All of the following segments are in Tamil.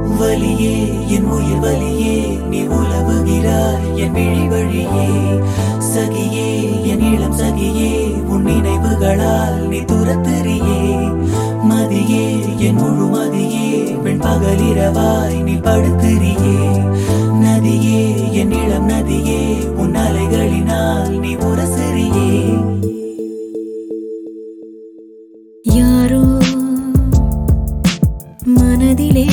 வலியே என் உயிர் வலியே நீ உலவுகிறாய் என் விழி வழியே. சகியே என் இளம் சகியே உன் நினைவுகளால் நீ துரத்துறியே. மதியே என் முழு மதியே பெண் பகலிரவாய் நீ படுத்துறியே. நதியே என் இளம் நதியே உன் அலைகளினால் நீ உரசுறியே. யாரோ மனதிலே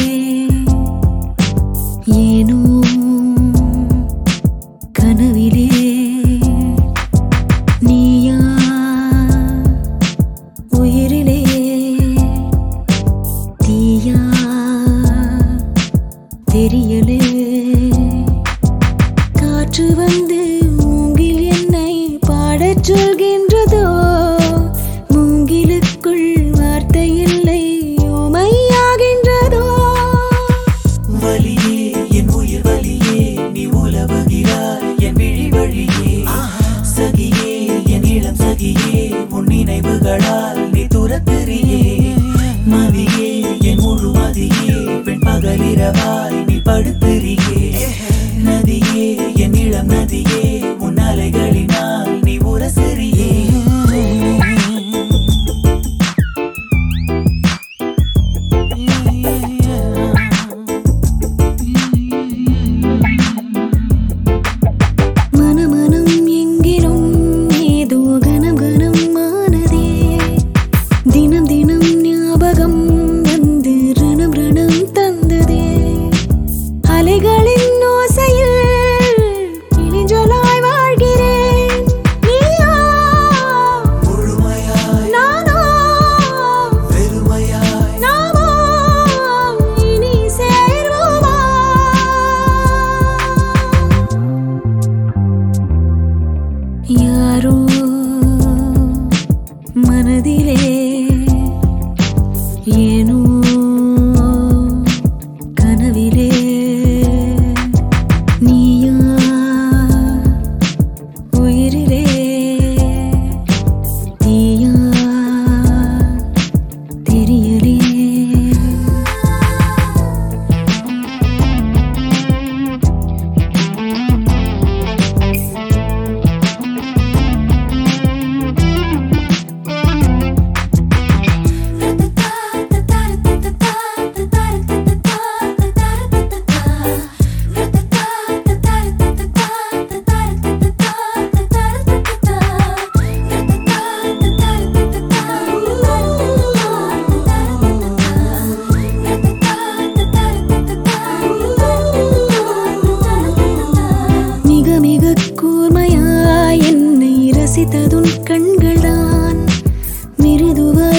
இளம் உன் நினைவுகளால் நீ துரத்துறியே. மதியே என் முழு மதியே பெண் பகலிரவாய் நீ படுத்துறியே.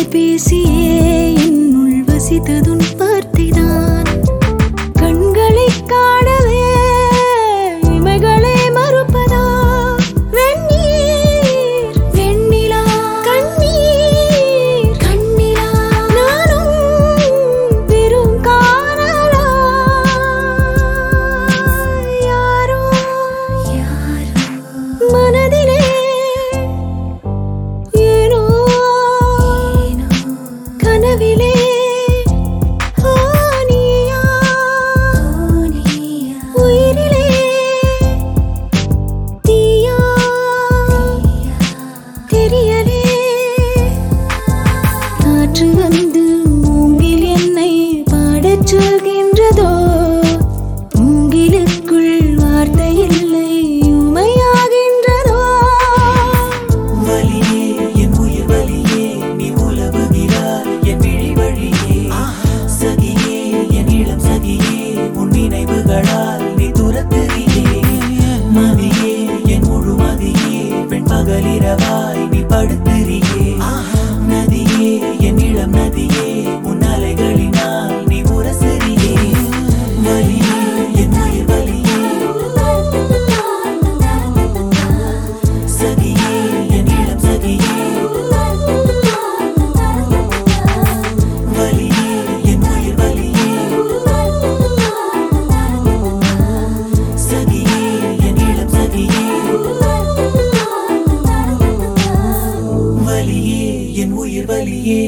அலைபேசியே என்னுள் வசித்ததுன் கண்களால் நீ துரத்துறியே மதியே என் முழு மதியே பெண் பகலிரவாய் நீ படுத்துறியே என் உயிர் வலியே